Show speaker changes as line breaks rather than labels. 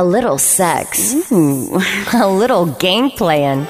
a little sex, Ooh. a little game playing.